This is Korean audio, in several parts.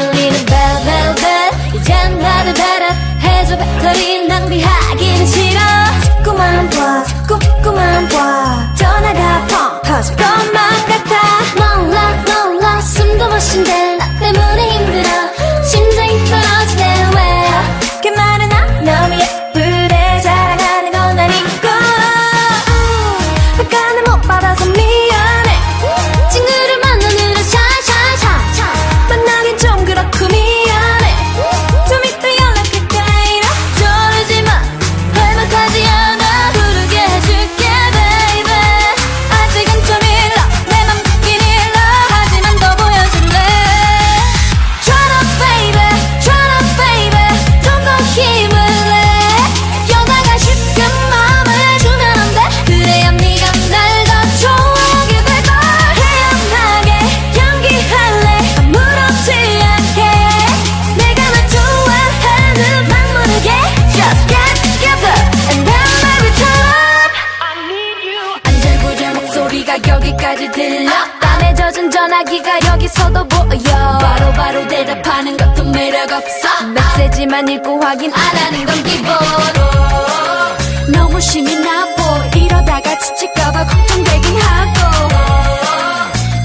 달리는 벨벨벨. 이젠 나를 달아 해줘. 배터리 낭비하기는 싫어. 여기까지 들려. 땀에 젖은 전화기가 여기서도 보여. 바로바로 바로 대답하는 것도 매력 없어. 메시지만 읽고 확인 안 하는 건 기본 너무 심이 나고 이러다가 지칠까봐 걱정되긴 하고.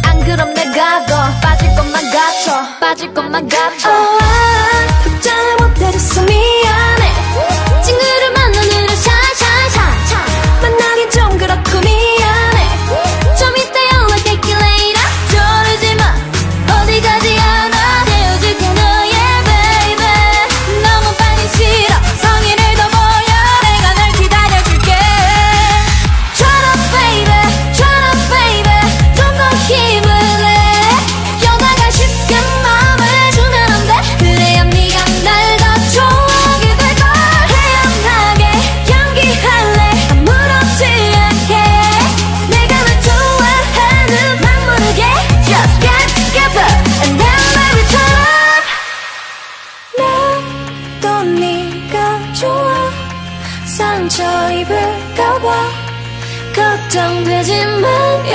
안 그럼 내가 더 빠질 것만 같아. 빠질 것만 같아. 상처 입을까봐 걱정되지만